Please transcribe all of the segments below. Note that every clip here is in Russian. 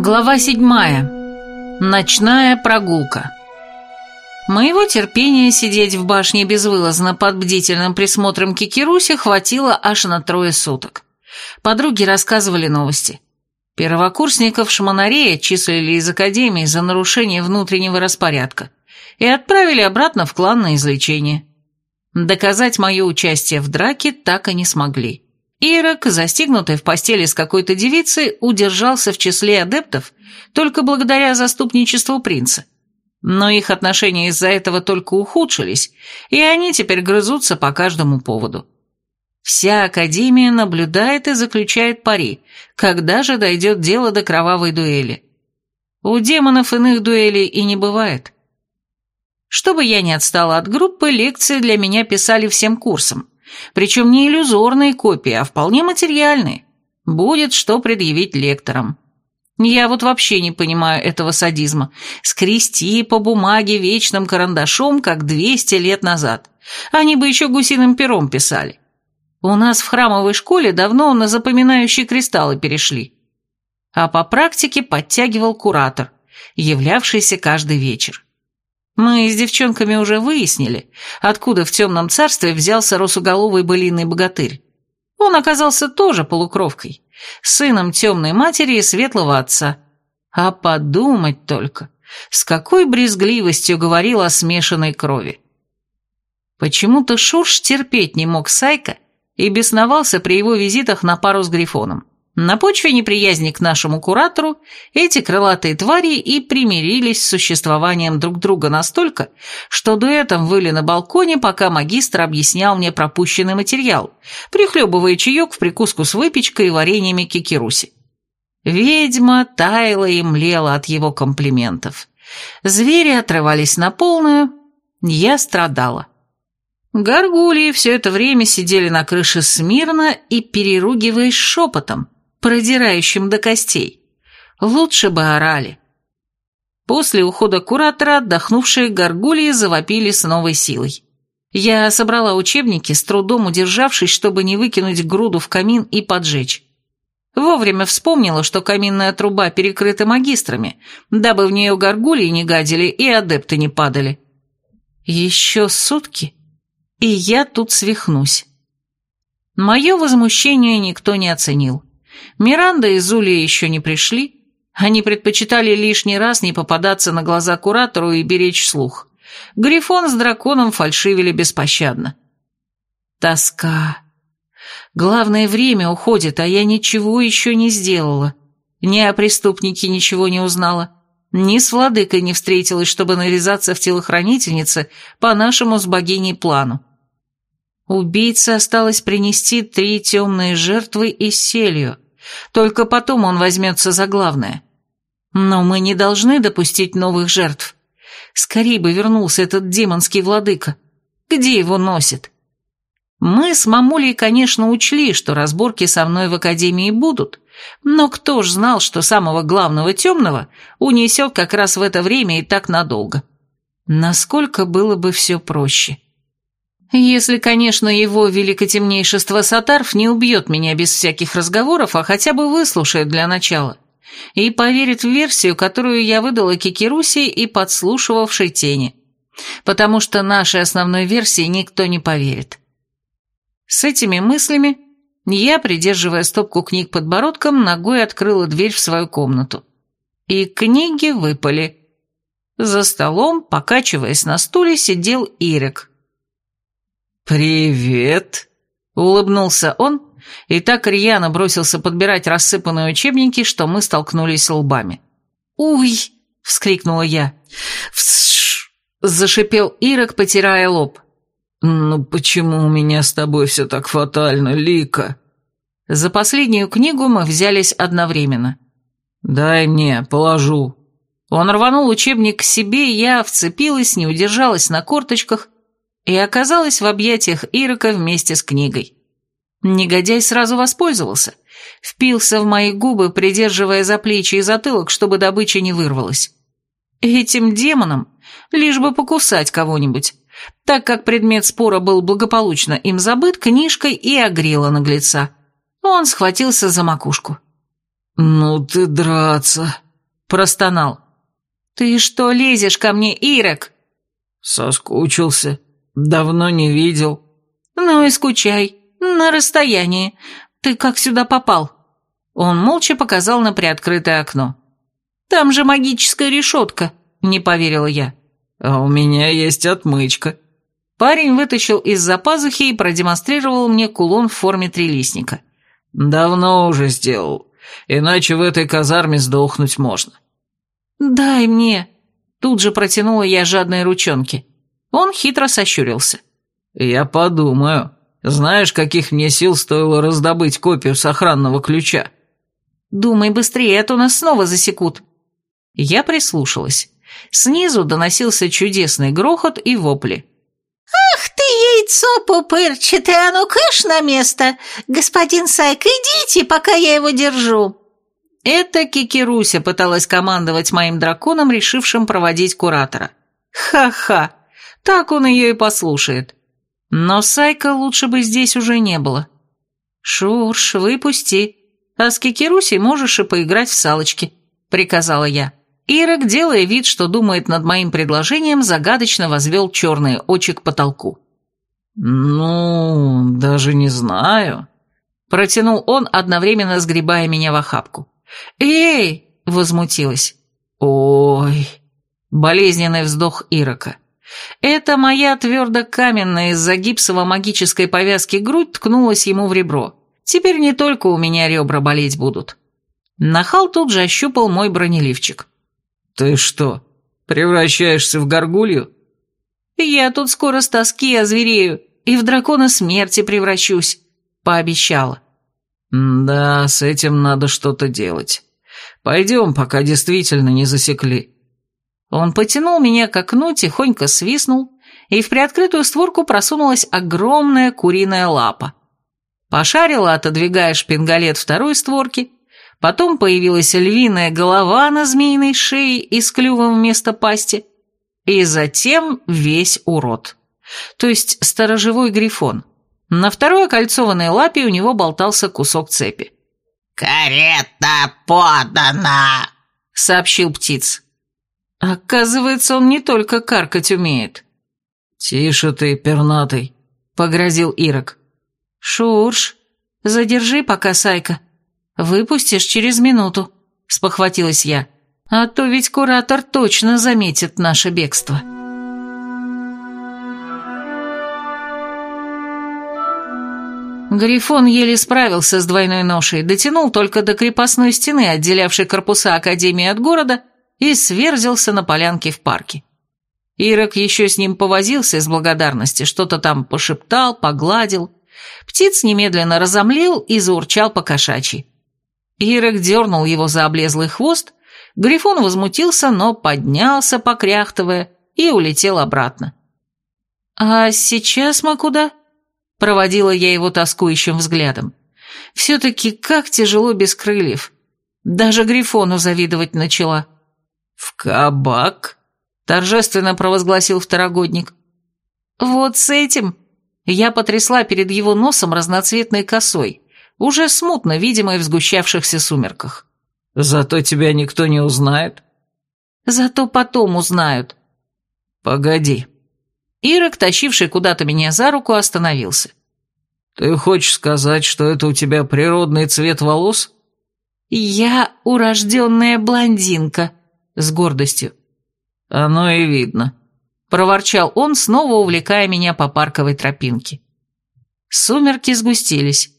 Глава седьмая. Ночная прогулка. Моего терпения сидеть в башне безвылазно под бдительным присмотром Кикируси хватило аж на трое суток. Подруги рассказывали новости. Первокурсников Шманарея числили из академии за нарушение внутреннего распорядка и отправили обратно в клан на излечение. Доказать мое участие в драке так и не смогли. Ирок, застигнутый в постели с какой-то девицей, удержался в числе адептов только благодаря заступничеству принца. Но их отношения из-за этого только ухудшились, и они теперь грызутся по каждому поводу. Вся Академия наблюдает и заключает пари, когда же дойдет дело до кровавой дуэли. У демонов иных дуэлей и не бывает. Чтобы я не отстала от группы, лекции для меня писали всем курсом, причем не иллюзорные копии, а вполне материальные. Будет что предъявить лекторам. Я вот вообще не понимаю этого садизма. Скрести по бумаге вечным карандашом, как 200 лет назад. Они бы еще гусиным пером писали. У нас в храмовой школе давно на запоминающие кристаллы перешли. А по практике подтягивал куратор, являвшийся каждый вечер. Мы с девчонками уже выяснили, откуда в темном царстве взялся росуголовый былиный богатырь. Он оказался тоже полукровкой, сыном темной матери и светлого отца. А подумать только, с какой брезгливостью говорил о смешанной крови. Почему-то Шурш терпеть не мог Сайка и бесновался при его визитах на пару с Грифоном. На почве неприязни к нашему куратору эти крылатые твари и примирились с существованием друг друга настолько, что дуэтом выли на балконе, пока магистр объяснял мне пропущенный материал, прихлебывая чаек в прикуску с выпечкой и вареньями кикируси. Ведьма таяла и млела от его комплиментов. Звери отрывались на полную, я страдала. Горгулии все это время сидели на крыше смирно и переругиваясь шепотом, продирающим до костей. Лучше бы орали. После ухода куратора отдохнувшие горгульи завопили с новой силой. Я собрала учебники, с трудом удержавшись, чтобы не выкинуть груду в камин и поджечь. Вовремя вспомнила, что каминная труба перекрыта магистрами, дабы в нее горгульи не гадили и адепты не падали. Еще сутки, и я тут свихнусь. Мое возмущение никто не оценил. Миранда и Зулия еще не пришли. Они предпочитали лишний раз не попадаться на глаза куратору и беречь слух. Грифон с драконом фальшивили беспощадно. Тоска. Главное время уходит, а я ничего еще не сделала. Ни о преступнике ничего не узнала. Ни с владыкой не встретилась, чтобы нарезаться в телохранительнице по нашему с богиней плану. Убийце осталось принести три темные жертвы и селью. Только потом он возьмется за главное. Но мы не должны допустить новых жертв. Скорее бы вернулся этот демонский владыка. Где его носит? Мы с мамулей, конечно, учли, что разборки со мной в академии будут, но кто ж знал, что самого главного темного унесет как раз в это время и так надолго? Насколько было бы все проще. Если, конечно, его великотемнейшество Сатарф не убьет меня без всяких разговоров, а хотя бы выслушает для начала. И поверит в версию, которую я выдала Кикируси и подслушивавшей тени. Потому что нашей основной версии никто не поверит. С этими мыслями я, придерживая стопку книг подбородком, ногой открыла дверь в свою комнату. И книги выпали. За столом, покачиваясь на стуле, сидел Ирик – «Привет!» — улыбнулся он, и так рьяно бросился подбирать рассыпанные учебники, что мы столкнулись лбами. «Уй!» — вскрикнула я. «Всш!» — зашипел Ирок, потирая лоб. «Ну почему у меня с тобой все так фатально, Лика?» За последнюю книгу мы взялись одновременно. «Дай мне, положу». Он рванул учебник к себе, я вцепилась, не удержалась на корточках и оказалась в объятиях Ирока вместе с книгой. Негодяй сразу воспользовался, впился в мои губы, придерживая за плечи и затылок, чтобы добыча не вырвалась. Этим демонам лишь бы покусать кого-нибудь, Так как предмет спора был благополучно им забыт, книжкой и огрела наглеца. Он схватился за макушку. «Ну ты драться!» – простонал. «Ты что лезешь ко мне, Ирок?» «Соскучился. Давно не видел». «Ну и скучай. На расстоянии. Ты как сюда попал?» Он молча показал на приоткрытое окно. «Там же магическая решетка», — не поверила я. «А у меня есть отмычка». Парень вытащил из-за пазухи и продемонстрировал мне кулон в форме трилистника. «Давно уже сделал. Иначе в этой казарме сдохнуть можно». «Дай мне!» Тут же протянула я жадные ручонки. Он хитро сощурился. «Я подумаю. Знаешь, каких мне сил стоило раздобыть копию сохранного ключа?» «Думай быстрее, а то нас снова засекут». Я прислушалась. Снизу доносился чудесный грохот и вопли. «Ах ты, яйцо пупырчатое, а ну кыш на место! Господин Сайк, идите, пока я его держу!» Это Кикируся пыталась командовать моим драконом, решившим проводить куратора. Ха-ха, так он ее и послушает. Но Сайка лучше бы здесь уже не было. «Шурш, выпусти, а с Кикирусей можешь и поиграть в салочки», — приказала я. Ирок, делая вид, что думает над моим предложением, загадочно возвел черные очи к потолку. «Ну, даже не знаю», — протянул он, одновременно сгребая меня в охапку. «Эй!» — возмутилась. «Ой!» — болезненный вздох Ирока. Это моя твердо-каменная из-за гипсово-магической повязки грудь ткнулась ему в ребро. Теперь не только у меня ребра болеть будут. Нахал тут же ощупал мой бронеливчик. «Ты что, превращаешься в горгулью?» «Я тут скоро с тоски озверею и в дракона смерти превращусь», — пообещала. «Да, с этим надо что-то делать. Пойдем, пока действительно не засекли». Он потянул меня к окну, тихонько свистнул, и в приоткрытую створку просунулась огромная куриная лапа. Пошарила, отодвигая шпингалет второй створки, Потом появилась львиная голова на змеиной шее и с клювом вместо пасти. И затем весь урод. То есть сторожевой грифон. На второй окольцованной лапе у него болтался кусок цепи. «Карета подана!» — сообщил птиц. Оказывается, он не только каркать умеет. «Тише ты, пернатый», — погрозил Ирок. «Шурш, задержи пока, Сайка», «Выпустишь через минуту», — спохватилась я. «А то ведь куратор точно заметит наше бегство». Грифон еле справился с двойной ношей, дотянул только до крепостной стены, отделявшей корпуса Академии от города, и сверзился на полянке в парке. Ирок еще с ним повозился из благодарности, что-то там пошептал, погладил. Птиц немедленно разомлел и заурчал по кошачьи. Ирок дернул его за облезлый хвост, Грифон возмутился, но поднялся, покряхтывая, и улетел обратно. «А сейчас мы куда?» — проводила я его тоскующим взглядом. «Все-таки как тяжело без крыльев. Даже Грифону завидовать начала». «В кабак?» — торжественно провозгласил второгодник. «Вот с этим...» Я потрясла перед его носом разноцветной косой уже смутно видимой в сгущавшихся сумерках. «Зато тебя никто не узнает?» «Зато потом узнают». «Погоди». Ирок, тащивший куда-то меня за руку, остановился. «Ты хочешь сказать, что это у тебя природный цвет волос?» «Я урожденная блондинка», — с гордостью. «Оно и видно», — проворчал он, снова увлекая меня по парковой тропинке. Сумерки сгустились.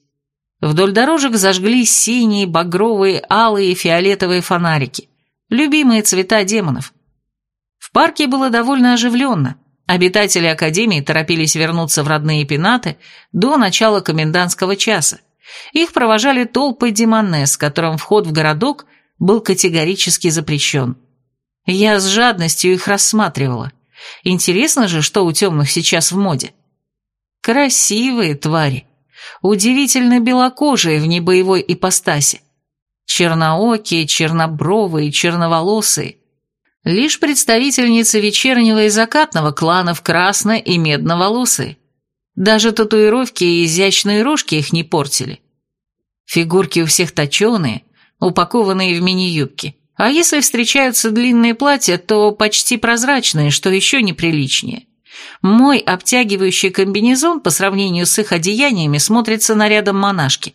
Вдоль дорожек зажглись синие, багровые, алые и фиолетовые фонарики. Любимые цвета демонов. В парке было довольно оживленно. Обитатели Академии торопились вернуться в родные пенаты до начала комендантского часа. Их провожали толпы демонесс, которым вход в городок был категорически запрещен. Я с жадностью их рассматривала. Интересно же, что у темных сейчас в моде. Красивые твари удивительно белокожие в небоевой ипостаси. Черноокие, чернобровые, черноволосые. Лишь представительницы вечернего и закатного кланов красно- и медноволосые. Даже татуировки и изящные рожки их не портили. Фигурки у всех точеные, упакованные в мини-юбки. А если встречаются длинные платья, то почти прозрачные, что еще неприличнее. Мой обтягивающий комбинезон по сравнению с их одеяниями смотрится нарядом монашки.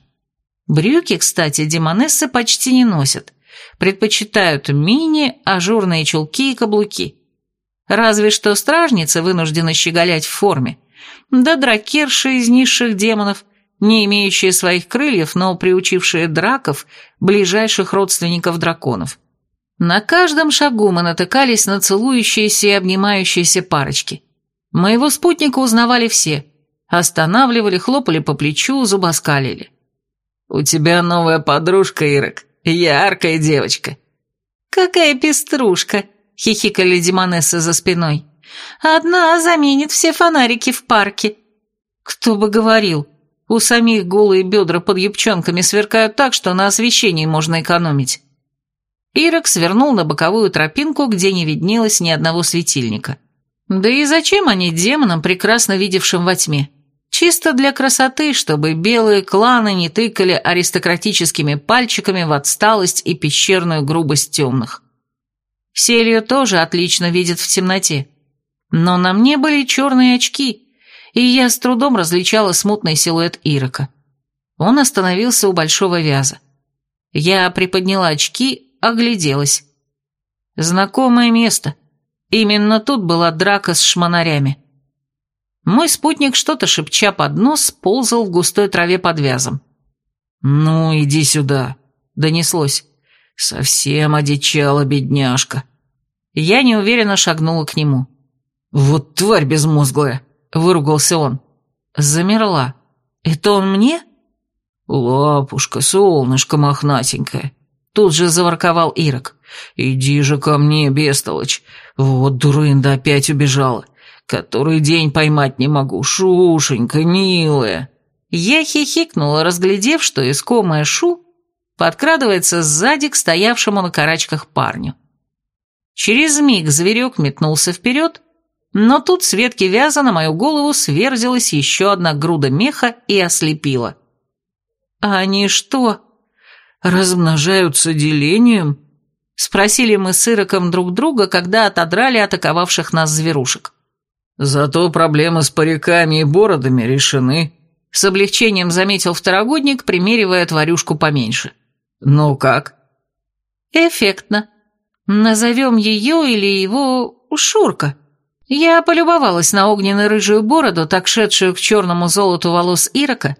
Брюки, кстати, демонессы почти не носят. Предпочитают мини, ажурные чулки и каблуки. Разве что стражницы вынуждены щеголять в форме. Да дракерши из низших демонов, не имеющие своих крыльев, но приучившие драков, ближайших родственников драконов. На каждом шагу мы натыкались на целующиеся и обнимающиеся парочки. Моего спутника узнавали все. Останавливали, хлопали по плечу, зубоскалили. «У тебя новая подружка, Ирок. Яркая девочка». «Какая пеструшка!» — хихикали демонессы за спиной. «Одна заменит все фонарики в парке». «Кто бы говорил, у самих голые бедра под юбчонками сверкают так, что на освещении можно экономить». Ирок свернул на боковую тропинку, где не виднелось ни одного светильника. Да и зачем они демонам, прекрасно видевшим во тьме? Чисто для красоты, чтобы белые кланы не тыкали аристократическими пальчиками в отсталость и пещерную грубость темных. Селью тоже отлично видит в темноте. Но на мне были черные очки, и я с трудом различала смутный силуэт Ирока. Он остановился у большого вяза. Я приподняла очки, огляделась. Знакомое место. Именно тут была драка с шмонарями. Мой спутник, что-то шепча под нос, ползал в густой траве под вязом. «Ну, иди сюда», — донеслось. «Совсем одичала бедняжка». Я неуверенно шагнула к нему. «Вот тварь безмозглая», — выругался он. Замерла. «Это он мне?» «Лапушка, солнышко мохнатенькое», Тут же заворковал Ирок. «Иди же ко мне, бестолочь. Вот дурында опять убежала. Который день поймать не могу. Шушенька, милая». Я хихикнула, разглядев, что искомая Шу подкрадывается сзади к стоявшему на карачках парню. Через миг зверек метнулся вперед, но тут с ветки вяза на мою голову сверзилась еще одна груда меха и ослепила. «Они что, размножаются делением?» — спросили мы с Ироком друг друга, когда отодрали атаковавших нас зверушек. «Зато проблемы с париками и бородами решены», — с облегчением заметил второгодник, примеривая тварюшку поменьше. «Ну как?» «Эффектно. Назовем ее или его Шурка». Я полюбовалась на огненно-рыжую бороду, так шедшую к черному золоту волос Ирока,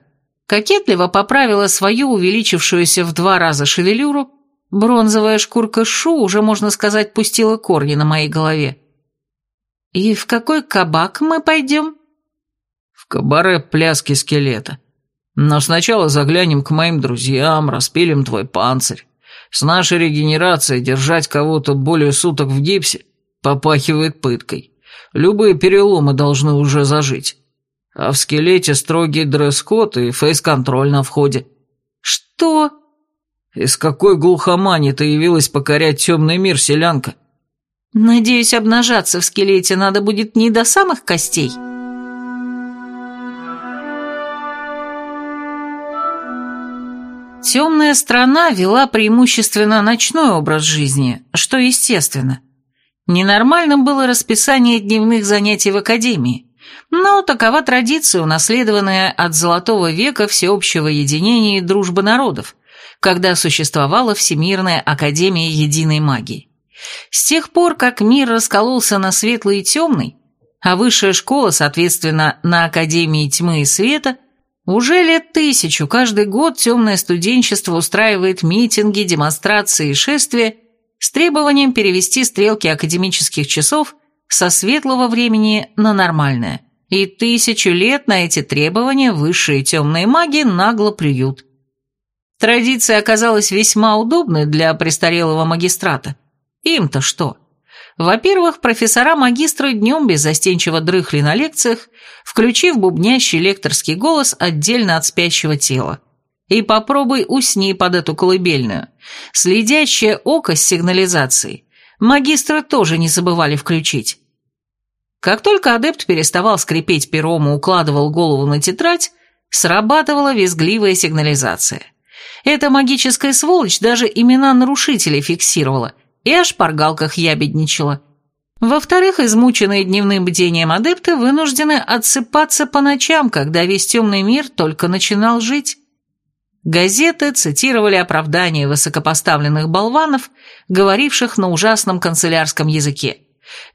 кокетливо поправила свою увеличившуюся в два раза шевелюру, бронзовая шкурка Шу уже, можно сказать, пустила корни на моей голове. «И в какой кабак мы пойдем?» «В кабаре пляски скелета. Но сначала заглянем к моим друзьям, распилим твой панцирь. С нашей регенерацией держать кого-то более суток в гипсе попахивает пыткой. Любые переломы должны уже зажить. А в скелете строгий дресс-код и фейс-контроль на входе. Что? Из какой глухомани ты явилась покорять темный мир, селянка? Надеюсь, обнажаться в скелете надо будет не до самых костей. Темная страна вела преимущественно ночной образ жизни, что естественно. Ненормальным было расписание дневных занятий в академии – но такова традиция, унаследованная от Золотого века всеобщего единения и дружбы народов, когда существовала Всемирная Академия Единой Магии. С тех пор, как мир раскололся на светлый и темный, а высшая школа, соответственно, на Академии Тьмы и Света, уже лет тысячу каждый год темное студенчество устраивает митинги, демонстрации и шествия с требованием перевести стрелки академических часов со светлого времени на нормальное – и тысячу лет на эти требования высшие темные маги нагло плюют. Традиция оказалась весьма удобной для престарелого магистрата. Им-то что? Во-первых, профессора-магистры днем беззастенчиво дрыхли на лекциях, включив бубнящий лекторский голос отдельно от спящего тела. И попробуй усни под эту колыбельную. Следящее око с сигнализацией магистры тоже не забывали включить. Как только адепт переставал скрипеть пером и укладывал голову на тетрадь, срабатывала визгливая сигнализация. Эта магическая сволочь даже имена нарушителей фиксировала и о шпаргалках ябедничала. Во-вторых, измученные дневным бдением адепты вынуждены отсыпаться по ночам, когда весь темный мир только начинал жить. Газеты цитировали оправдания высокопоставленных болванов, говоривших на ужасном канцелярском языке.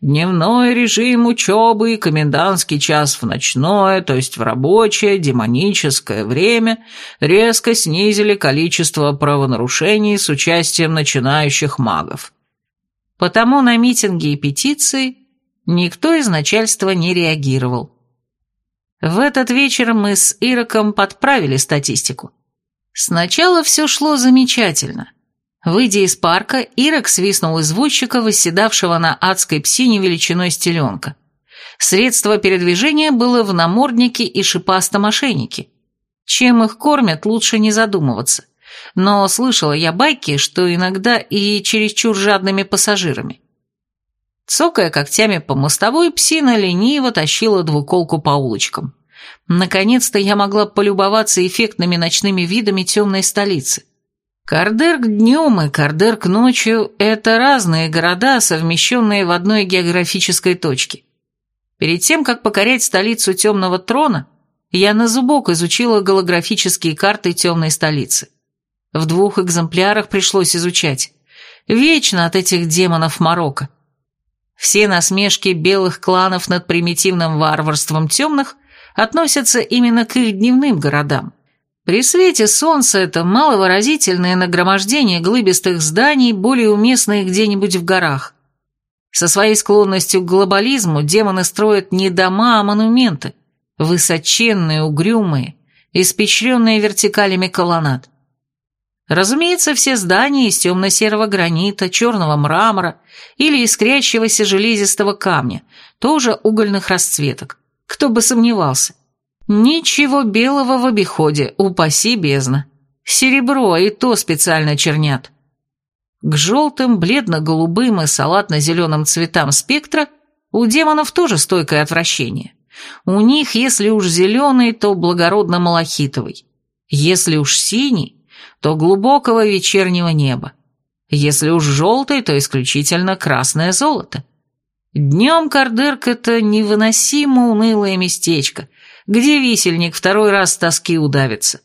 Дневной режим учебы и комендантский час в ночное, то есть в рабочее, демоническое время, резко снизили количество правонарушений с участием начинающих магов. Потому на митинги и петиции никто из начальства не реагировал. В этот вечер мы с Ироком подправили статистику. Сначала все шло замечательно. Выйдя из парка, Ирок свистнул извозчика, восседавшего на адской псине величиной стеленка. Средство передвижения было в наморднике и шипастом ошейнике. Чем их кормят, лучше не задумываться. Но слышала я байки, что иногда и чересчур жадными пассажирами. Цокая когтями по мостовой, псина лениво тащила двуколку по улочкам. Наконец-то я могла полюбоваться эффектными ночными видами темной столицы. Кардерк днем и Кардерк ночью – это разные города, совмещенные в одной географической точке. Перед тем, как покорять столицу Темного Трона, я на зубок изучила голографические карты темной столицы. В двух экземплярах пришлось изучать. Вечно от этих демонов Марокко. Все насмешки белых кланов над примитивным варварством темных относятся именно к их дневным городам. При свете солнца это маловыразительное нагромождение глыбистых зданий, более уместные где-нибудь в горах. Со своей склонностью к глобализму демоны строят не дома, а монументы, высоченные, угрюмые, испещренные вертикалями колоннад. Разумеется, все здания из темно-серого гранита, черного мрамора или искрящегося железистого камня, тоже угольных расцветок. Кто бы сомневался. Ничего белого в обиходе, упаси бездна. Серебро и то специально чернят. К желтым, бледно-голубым и салатно-зеленым цветам спектра у демонов тоже стойкое отвращение. У них, если уж зеленый, то благородно-малахитовый. Если уж синий, то глубокого вечернего неба. Если уж желтый, то исключительно красное золото. Днем Кардырк — это невыносимо унылое местечко, где висельник второй раз тоски удавится.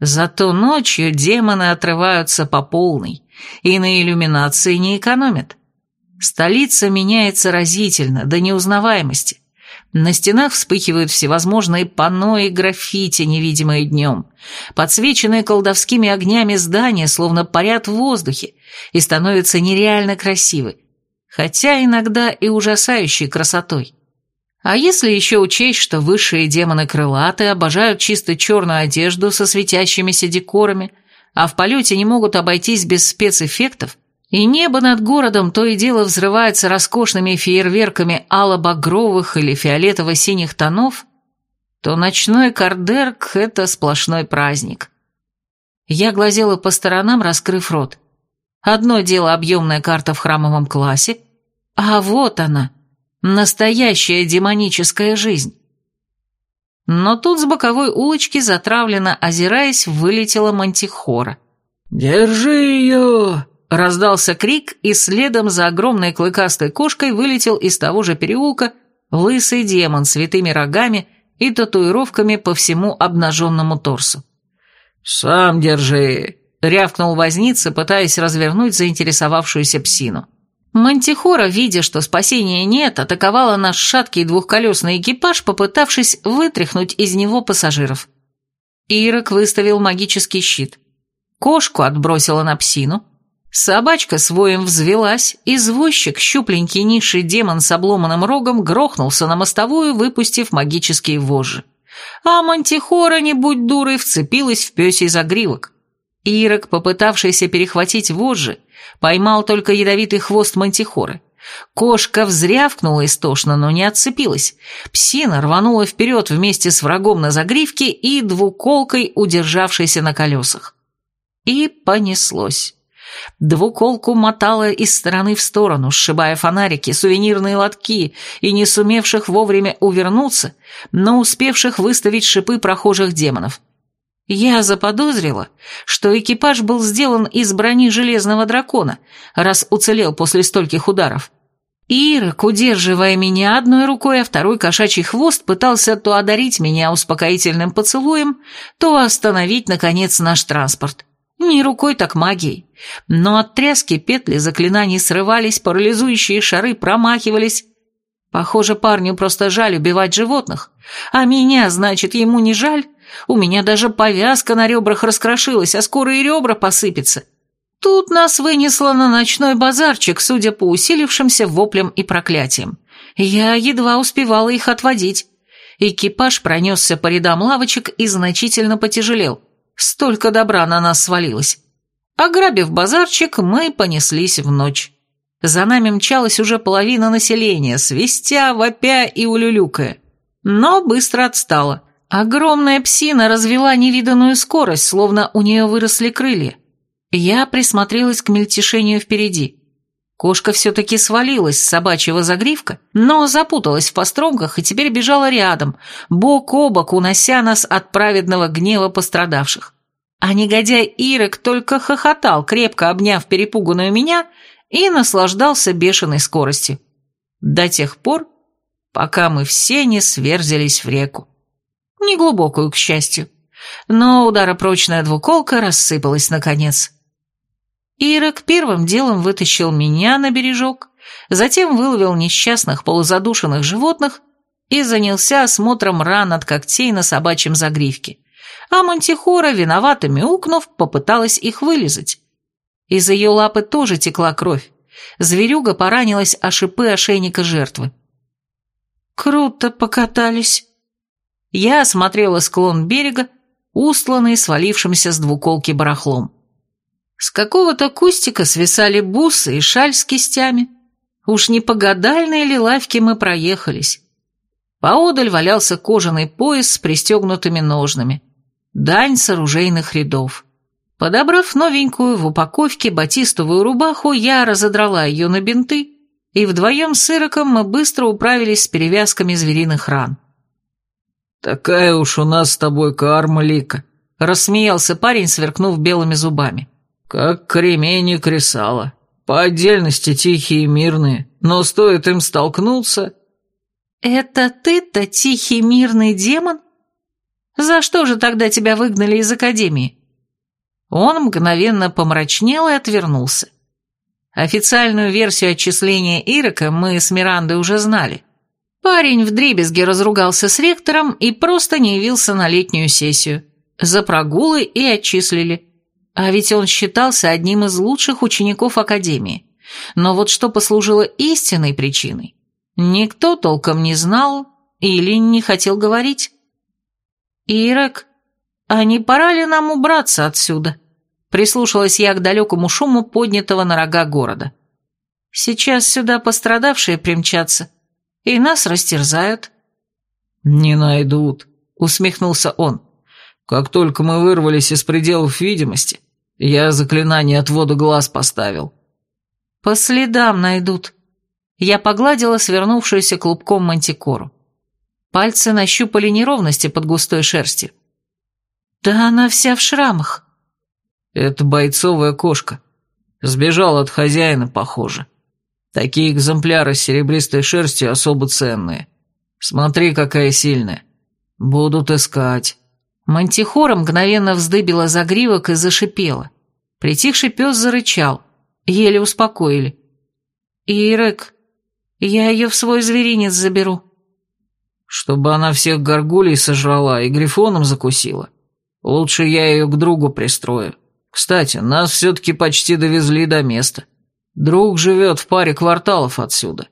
Зато ночью демоны отрываются по полной и на иллюминации не экономят. Столица меняется разительно, до неузнаваемости. На стенах вспыхивают всевозможные панно и граффити, невидимые днем. Подсвеченные колдовскими огнями здания словно парят в воздухе и становятся нереально красивы, хотя иногда и ужасающей красотой. А если еще учесть, что высшие демоны крылатые обожают чисто черную одежду со светящимися декорами, а в полете не могут обойтись без спецэффектов, и небо над городом то и дело взрывается роскошными фейерверками ало-багровых или фиолетово-синих тонов, то ночной кардерк — это сплошной праздник. Я глазела по сторонам, раскрыв рот. Одно дело объемная карта в храмовом классе, а вот она — Настоящая демоническая жизнь. Но тут с боковой улочки, затравленно озираясь, вылетела мантихора. «Держи ее!» Раздался крик, и следом за огромной клыкастой кошкой вылетел из того же переулка лысый демон с витыми рогами и татуировками по всему обнаженному торсу. «Сам держи!» — рявкнул возница, пытаясь развернуть заинтересовавшуюся псину. Мантихора, видя, что спасения нет, атаковала наш шаткий двухколесный экипаж, попытавшись вытряхнуть из него пассажиров. Ирок выставил магический щит. Кошку отбросила на псину. Собачка своим взвелась, извозчик, щупленький низший демон с обломанным рогом, грохнулся на мостовую, выпустив магические вожжи. А Мантихора, не будь дурой, вцепилась в пёсий загривок. Ирок, попытавшийся перехватить вожжи, поймал только ядовитый хвост мантихоры. Кошка взрявкнула истошно, но не отцепилась. Псина рванула вперед вместе с врагом на загривке и двуколкой, удержавшейся на колесах. И понеслось. Двуколку мотала из стороны в сторону, сшибая фонарики, сувенирные лотки и не сумевших вовремя увернуться, но успевших выставить шипы прохожих демонов. Я заподозрила, что экипаж был сделан из брони железного дракона, раз уцелел после стольких ударов. Ирок, удерживая меня одной рукой, а второй кошачий хвост пытался то одарить меня успокоительным поцелуем, то остановить, наконец, наш транспорт. Не рукой, так магией. Но от тряски петли заклинаний срывались, парализующие шары промахивались. Похоже, парню просто жаль убивать животных. А меня, значит, ему не жаль? У меня даже повязка на ребрах раскрошилась, а скоро и ребра посыпятся. Тут нас вынесло на ночной базарчик, судя по усилившимся воплям и проклятиям. Я едва успевала их отводить. Экипаж пронесся по рядам лавочек и значительно потяжелел. Столько добра на нас свалилось. Ограбив базарчик, мы понеслись в ночь. За нами мчалась уже половина населения, свистя, вопя и улюлюкая. Но быстро отстала. Огромная псина развела невиданную скорость, словно у нее выросли крылья. Я присмотрелась к мельтешению впереди. Кошка все-таки свалилась с собачьего загривка, но запуталась в постромках и теперь бежала рядом, бок о бок унося нас от праведного гнева пострадавших. А негодяй Ирек только хохотал, крепко обняв перепуганную меня, и наслаждался бешеной скоростью. До тех пор, пока мы все не сверзились в реку. Неглубокую, к счастью. Но ударопрочная двуколка рассыпалась наконец. Ирок первым делом вытащил меня на бережок, затем выловил несчастных полузадушенных животных и занялся осмотром ран от когтей на собачьем загривке. А Мантихора, виновато мяукнув, попыталась их вылезать. Из ее лапы тоже текла кровь. Зверюга поранилась о шипы ошейника жертвы. «Круто покатались». Я осмотрела склон берега, устланный свалившимся с двуколки барахлом. С какого-то кустика свисали бусы и шаль с кистями. Уж не по гадальной ли лавке мы проехались. Поодаль валялся кожаный пояс с пристегнутыми ножнами. Дань с оружейных рядов. Подобрав новенькую в упаковке батистовую рубаху, я разодрала ее на бинты, и вдвоем с Ироком мы быстро управились с перевязками звериных ран. «Такая уж у нас с тобой карма, Лика», — рассмеялся парень, сверкнув белыми зубами. Как кремень и кресало. По отдельности тихие и мирные, но стоит им столкнуться... «Это ты-то тихий мирный демон? За что же тогда тебя выгнали из Академии?» Он мгновенно помрачнел и отвернулся. Официальную версию отчисления Ирока мы с Мирандой уже знали. Парень вдребезги разругался с ректором и просто не явился на летнюю сессию. За прогулы и отчислили. А ведь он считался одним из лучших учеников Академии. Но вот что послужило истинной причиной, никто толком не знал или не хотел говорить. «Ирек, а не пора ли нам убраться отсюда?» Прислушалась я к далекому шуму поднятого на рога города. «Сейчас сюда пострадавшие примчатся, и нас растерзают». «Не найдут», — усмехнулся он. «Как только мы вырвались из пределов видимости, я заклинание отвода глаз поставил. По следам найдут. Я погладила свернувшуюся клубком мантикору. Пальцы нащупали неровности под густой шерстью. Да она вся в шрамах. Это бойцовая кошка. Сбежала от хозяина, похоже. Такие экземпляры с серебристой шерстью особо ценные. Смотри, какая сильная. Будут искать. Мантихора мгновенно вздыбила загривок и зашипела. Притихший пес зарычал. Еле успокоили. «Ирек, я ее в свой зверинец заберу». «Чтобы она всех горгулей сожрала и грифоном закусила. Лучше я ее к другу пристрою. Кстати, нас все-таки почти довезли до места. Друг живет в паре кварталов отсюда.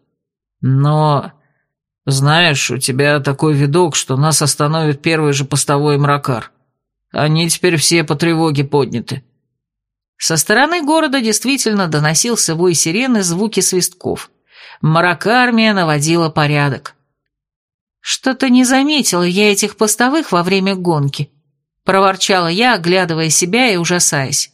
Но знаешь, у тебя такой видок, что нас остановит первый же постовой мракар. Они теперь все по тревоге подняты». Со стороны города действительно доносился вой сирены, звуки свистков. Маракармия наводила порядок. «Что-то не заметила я этих постовых во время гонки», — проворчала я, оглядывая себя и ужасаясь.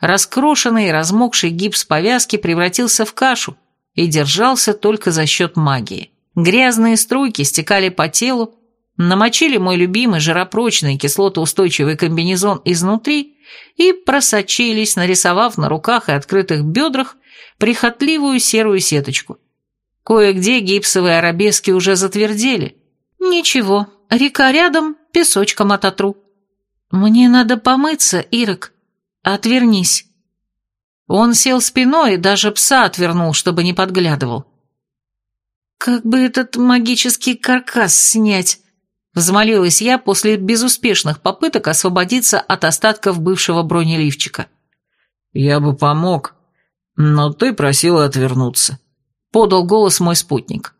Раскрошенный и размокший гипс повязки превратился в кашу и держался только за счет магии. Грязные струйки стекали по телу, намочили мой любимый жиропрочный кислотоустойчивый комбинезон изнутри и просочились, нарисовав на руках и открытых бедрах прихотливую серую сеточку. Кое-где гипсовые арабески уже затвердели. Ничего, река рядом, песочком ототру. Мне надо помыться, Ирок. Отвернись. Он сел спиной и даже пса отвернул, чтобы не подглядывал. «Как бы этот магический каркас снять?» Взмолилась я после безуспешных попыток освободиться от остатков бывшего бронеливчика. «Я бы помог, но ты просила отвернуться», — подал голос мой спутник.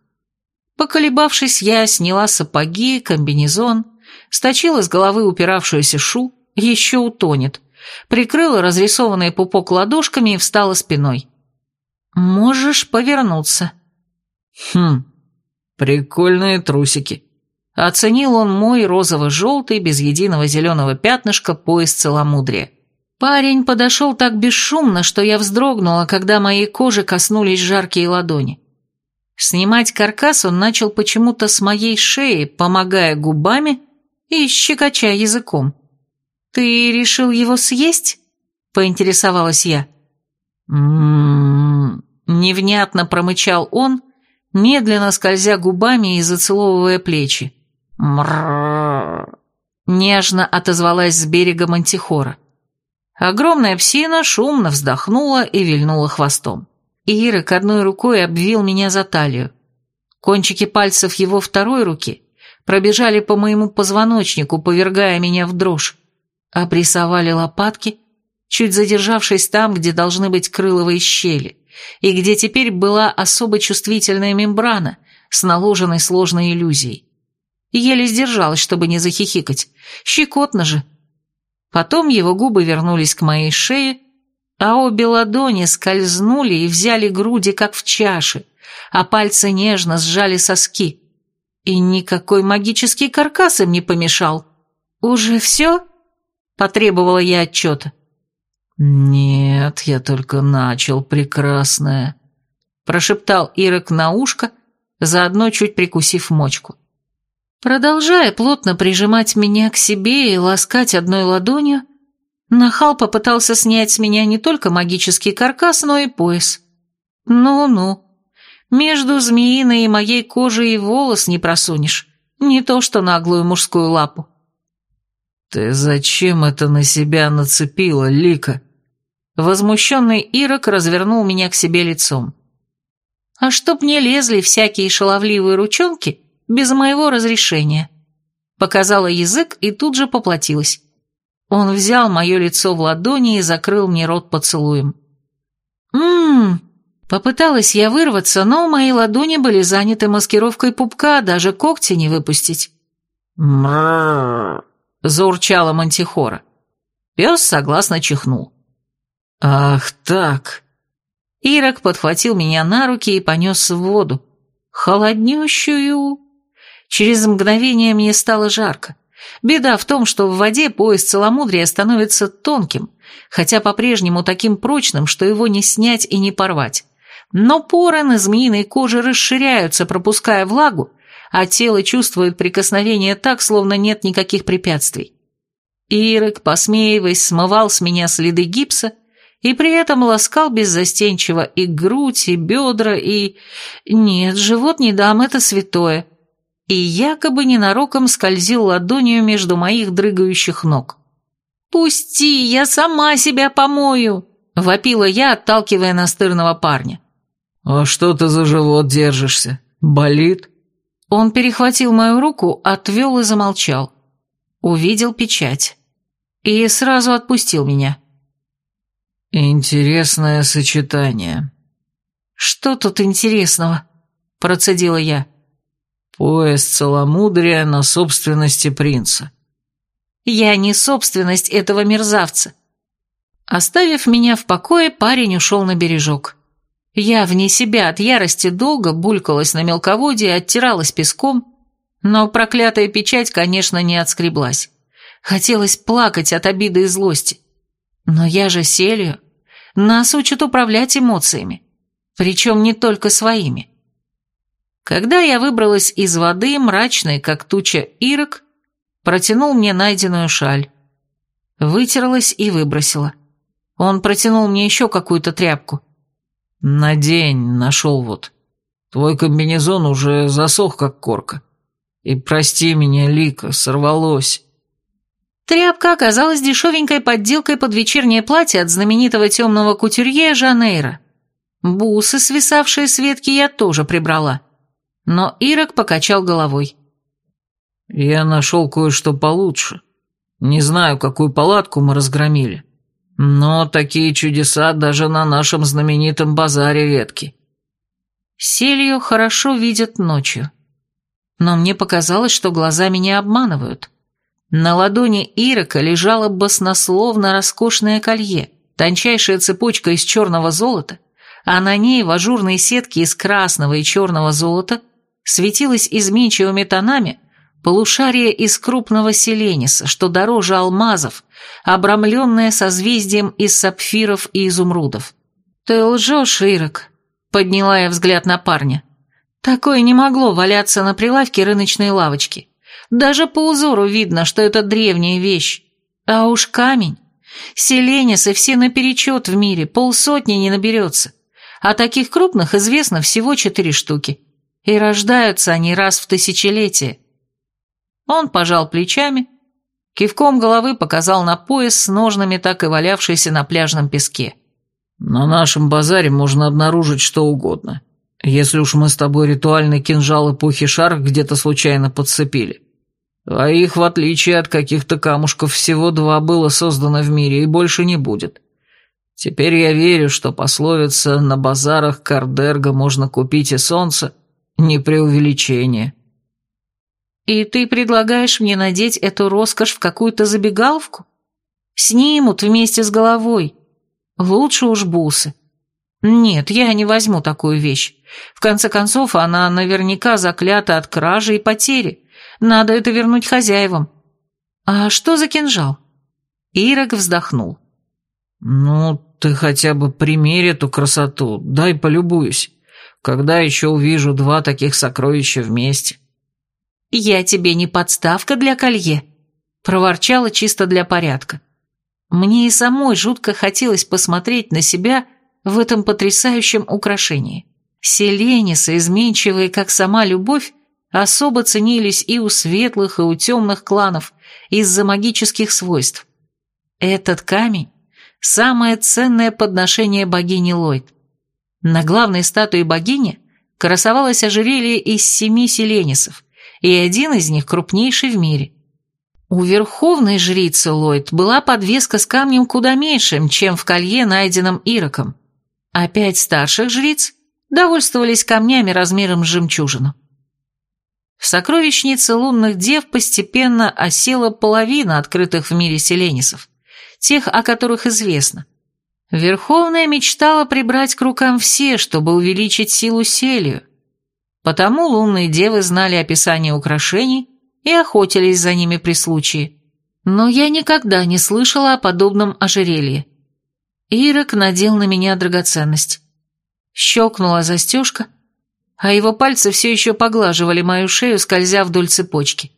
Поколебавшись, я сняла сапоги, комбинезон, сточила с головы упиравшуюся шу, еще утонет, прикрыла разрисованный пупок ладошками и встала спиной. «Можешь повернуться». «Хм, прикольные трусики», Оценил он мой розово-желтый, без единого зеленого пятнышка, пояс целомудрия. Парень подошел так бесшумно, что я вздрогнула, когда моей кожи коснулись жаркие ладони. Снимать каркас он начал почему-то с моей шеи, помогая губами и щекоча языком. «Ты решил его съесть?» — поинтересовалась я. «М-м-м...» Невнятно промычал он, медленно скользя губами и зацеловывая плечи. Нежно отозвалась с берега мантихора. Огромная псина шумно вздохнула и вильнула хвостом. Ирок одной рукой обвил меня за талию. Кончики пальцев его второй руки пробежали по моему позвоночнику, повергая меня в дрожь. Обрисовали лопатки, чуть задержавшись там, где должны быть крыловые щели, и где теперь была особо чувствительная мембрана с наложенной сложной иллюзией. Еле сдержалась, чтобы не захихикать. Щекотно же. Потом его губы вернулись к моей шее, а обе ладони скользнули и взяли груди, как в чаше, а пальцы нежно сжали соски. И никакой магический каркас им не помешал. «Уже все?» — потребовала я отчета. «Нет, я только начал, прекрасная», — прошептал Ирок на ушко, заодно чуть прикусив мочку. Продолжая плотно прижимать меня к себе и ласкать одной ладонью, Нахал попытался снять с меня не только магический каркас, но и пояс. Ну-ну, между змеиной и моей кожей и волос не просунешь, не то что наглую мужскую лапу. «Ты зачем это на себя нацепила, Лика?» Возмущенный Ирок развернул меня к себе лицом. «А чтоб не лезли всякие шаловливые ручонки, без моего разрешения. Показала язык и тут же поплатилась. Он взял мое лицо в ладони и закрыл мне рот поцелуем. «Ммм...» Попыталась я вырваться, но мои ладони были заняты маскировкой пупка, даже когти не выпустить. «Мрррр!» — заурчала мантихора. Пес согласно чихнул. «Ах так!» Ирок подхватил меня на руки и понес в воду. Холоднющую. Через мгновение мне стало жарко. Беда в том, что в воде пояс целомудрия становится тонким, хотя по-прежнему таким прочным, что его не снять и не порвать. Но поры на змеиной коже расширяются, пропуская влагу, а тело чувствует прикосновение так, словно нет никаких препятствий. Ирок, посмеиваясь, смывал с меня следы гипса и при этом ласкал беззастенчиво и грудь, и бедра, и... Нет, живот не дам, это святое и якобы ненароком скользил ладонью между моих дрыгающих ног. «Пусти, я сама себя помою!» — вопила я, отталкивая настырного парня. «А что ты за живот держишься? Болит?» Он перехватил мою руку, отвел и замолчал. Увидел печать. И сразу отпустил меня. «Интересное сочетание». «Что тут интересного?» – процедила я. Пояс целомудрия на собственности принца. Я не собственность этого мерзавца. Оставив меня в покое, парень ушел на бережок. Я вне себя от ярости долго булькалась на мелководье, оттиралась песком, но проклятая печать, конечно, не отскреблась. Хотелось плакать от обиды и злости. Но я же селью. Нас учат управлять эмоциями. Причем не только своими. Когда я выбралась из воды, мрачный, как туча ирок, протянул мне найденную шаль. Вытерлась и выбросила. Он протянул мне еще какую-то тряпку. «Надень, нашел вот. Твой комбинезон уже засох, как корка. И прости меня, Лика, сорвалось». Тряпка оказалась дешевенькой подделкой под вечернее платье от знаменитого темного кутюрье Жанейра. Бусы, свисавшие с ветки, я тоже прибрала. Но Ирок покачал головой. «Я нашел кое-что получше. Не знаю, какую палатку мы разгромили. Но такие чудеса даже на нашем знаменитом базаре редки». Селью хорошо видят ночью. Но мне показалось, что глаза меня обманывают. На ладони Ирока лежало баснословно роскошное колье, тончайшая цепочка из черного золота, а на ней в ажурной сетке из красного и черного золота светилась изменчивыми тонами полушарие из крупного селениса, что дороже алмазов, обрамленное созвездием из сапфиров и изумрудов. «Ты лжешь, Ирок», — подняла я взгляд на парня. «Такое не могло валяться на прилавке рыночной лавочки. Даже по узору видно, что это древняя вещь. А уж камень. Селенисы все наперечет в мире, полсотни не наберется а таких крупных известно всего четыре штуки. И рождаются они раз в тысячелетие. Он пожал плечами, кивком головы показал на пояс с ножнами, так и валявшийся на пляжном песке. «На нашем базаре можно обнаружить что угодно, если уж мы с тобой ритуальный кинжал эпохи Шарх где-то случайно подцепили. А их, в отличие от каких-то камушков, всего два было создано в мире и больше не будет. Теперь я верю, что пословица «на базарах Кардерга можно купить и солнце» не преувеличение. И ты предлагаешь мне надеть эту роскошь в какую-то забегаловку? Снимут вместе с головой. Лучше уж бусы. Нет, я не возьму такую вещь. В конце концов, она наверняка заклята от кражи и потери. Надо это вернуть хозяевам. А что за кинжал? Ирок вздохнул. «Ну, ты хотя бы примерь эту красоту, дай полюбуюсь. Когда еще увижу два таких сокровища вместе?» «Я тебе не подставка для колье», — проворчала чисто для порядка. Мне и самой жутко хотелось посмотреть на себя в этом потрясающем украшении. Селенисы, изменчивые, как сама любовь, особо ценились и у светлых, и у темных кланов из-за магических свойств. Этот камень самое ценное подношение богини Ллойд. На главной статуе богини красовалось ожерелье из семи селенисов, и один из них крупнейший в мире. У верховной жрицы Ллойд была подвеска с камнем куда меньшим, чем в колье, найденном Ироком, а пять старших жриц довольствовались камнями размером с жемчужину. В сокровищнице лунных дев постепенно осела половина открытых в мире селенисов тех, о которых известно. Верховная мечтала прибрать к рукам все, чтобы увеличить силу селью. Потому лунные девы знали описание украшений и охотились за ними при случае. Но я никогда не слышала о подобном ожерелье. Ирок надел на меня драгоценность. Щелкнула застежка, а его пальцы все еще поглаживали мою шею, скользя вдоль цепочки.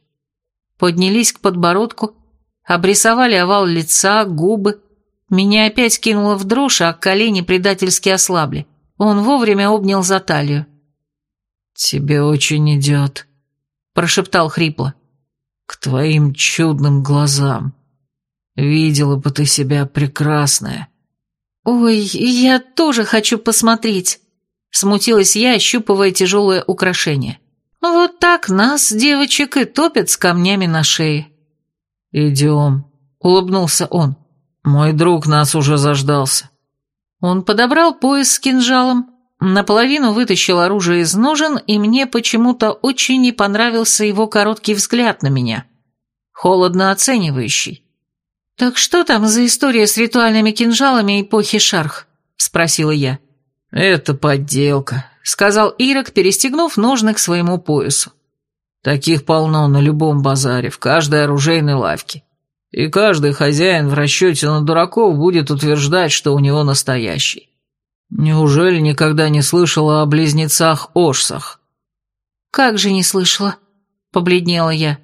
Поднялись к подбородку, обрисовали овал лица, губы. Меня опять кинуло в дрожь, а колени предательски ослабли. Он вовремя обнял за талию. «Тебе очень идет», — прошептал хрипло. «К твоим чудным глазам. Видела бы ты себя прекрасная». «Ой, я тоже хочу посмотреть», — смутилась я, ощупывая тяжелое украшение. «Вот так нас, девочек, и топят с камнями на шее». «Идем», — улыбнулся он. «Мой друг нас уже заждался». Он подобрал пояс с кинжалом, наполовину вытащил оружие из ножен, и мне почему-то очень не понравился его короткий взгляд на меня. Холодно оценивающий. «Так что там за история с ритуальными кинжалами эпохи Шарх?» — спросила я. «Это подделка», — сказал Ирок, перестегнув ножны к своему поясу. Таких полно на любом базаре, в каждой оружейной лавке. И каждый хозяин в расчете на дураков будет утверждать, что у него настоящий. Неужели никогда не слышала о близнецах-ошсах?» «Как же не слышала?» — побледнела я.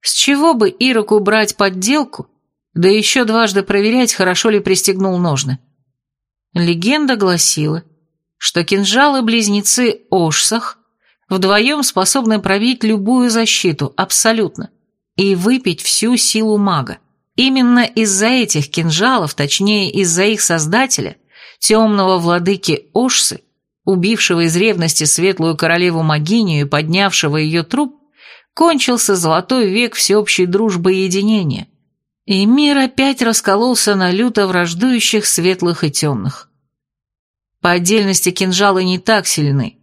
«С чего бы Ироку брать подделку, да еще дважды проверять, хорошо ли пристегнул ножны?» Легенда гласила, что кинжалы-близнецы Ошсах вдвоем способны пробить любую защиту, абсолютно, и выпить всю силу мага. Именно из-за этих кинжалов, точнее из-за их создателя, темного владыки Ошсы, убившего из ревности светлую королеву Магинию и поднявшего ее труп, кончился золотой век всеобщей дружбы и единения, и мир опять раскололся на люто враждующих светлых и темных. По отдельности кинжалы не так сильны,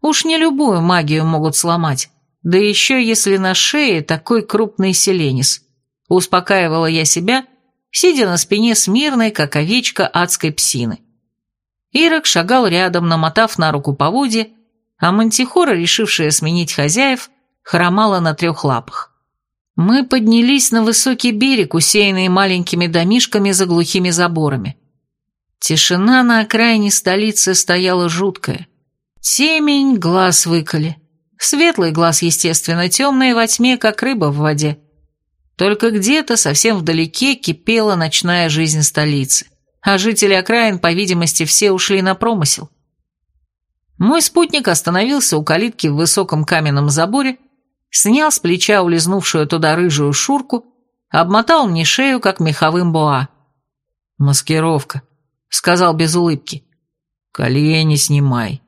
уж не любую магию могут сломать, да еще если на шее такой крупный селенис. Успокаивала я себя, сидя на спине смирной, как овечка адской псины. Ирок шагал рядом, намотав на руку поводья, а мантихора, решившая сменить хозяев, хромала на трех лапах. Мы поднялись на высокий берег, усеянный маленькими домишками за глухими заборами. Тишина на окраине столицы стояла жуткая. Темень, глаз выколи. Светлый глаз, естественно, темный во тьме, как рыба в воде. Только где-то совсем вдалеке кипела ночная жизнь столицы а жители окраин, по видимости, все ушли на промысел. Мой спутник остановился у калитки в высоком каменном заборе, снял с плеча улизнувшую туда рыжую шурку, обмотал мне шею, как меховым боа. «Маскировка», — сказал без улыбки. «Колье не снимай.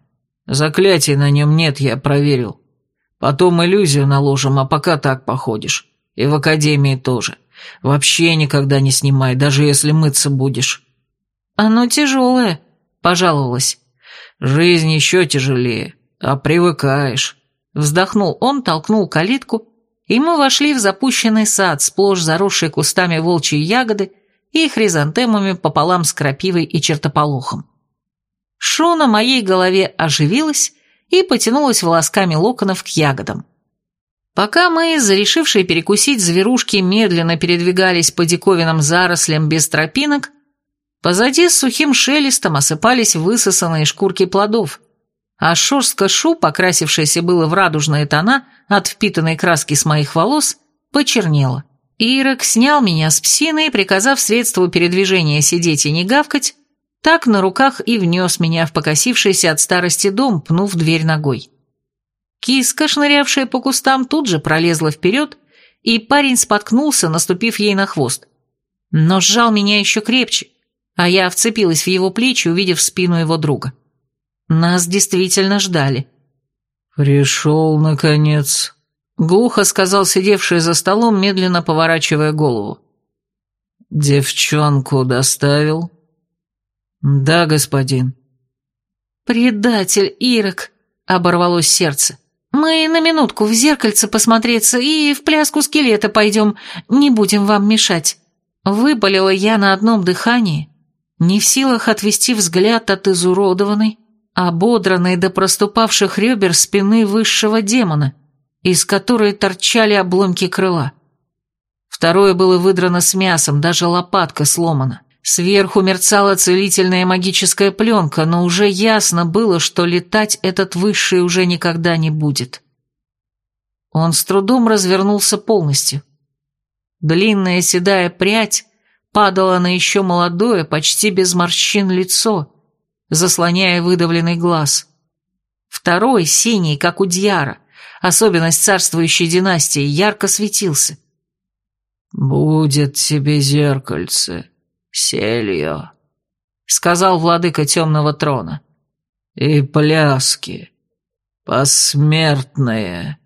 Заклятий на нем нет, я проверил. Потом иллюзию наложим, а пока так походишь. И в академии тоже. Вообще никогда не снимай, даже если мыться будешь». «Оно тяжелое», — пожаловалась. «Жизнь еще тяжелее, а привыкаешь». Вздохнул он, толкнул калитку, и мы вошли в запущенный сад, сплошь заросший кустами волчьей ягоды и хризантемами пополам с крапивой и чертополохом. Шо на моей голове оживилась и потянулась волосками локонов к ягодам. Пока мы, зарешившие перекусить зверушки, медленно передвигались по диковинным зарослям без тропинок, Позади с сухим шелестом осыпались высосанные шкурки плодов, а шерстка шу, покрасившаяся было в радужные тона от впитанной краски с моих волос, почернела. Ирок снял меня с псины, приказав средству передвижения сидеть и не гавкать, так на руках и внес меня в покосившийся от старости дом, пнув дверь ногой. Киска, шнырявшая по кустам, тут же пролезла вперед, и парень споткнулся, наступив ей на хвост. Но сжал меня еще крепче, а я вцепилась в его плечи, увидев спину его друга. Нас действительно ждали. «Пришел, наконец», — глухо сказал сидевший за столом, медленно поворачивая голову. «Девчонку доставил?» «Да, господин». «Предатель, Ирок!» — оборвалось сердце. «Мы на минутку в зеркальце посмотреться и в пляску скелета пойдем, не будем вам мешать». Выпалила я на одном дыхании, не в силах отвести взгляд от изуродованной, ободранной до проступавших ребер спины высшего демона, из которой торчали обломки крыла. Второе было выдрано с мясом, даже лопатка сломана. Сверху мерцала целительная магическая пленка, но уже ясно было, что летать этот высший уже никогда не будет. Он с трудом развернулся полностью. Длинная седая прядь падала на еще молодое, почти без морщин лицо, заслоняя выдавленный глаз. Второй, синий, как у Дьяра, особенность царствующей династии, ярко светился. «Будет тебе зеркальце, селье», — сказал владыка темного трона, — «и пляски, посмертные».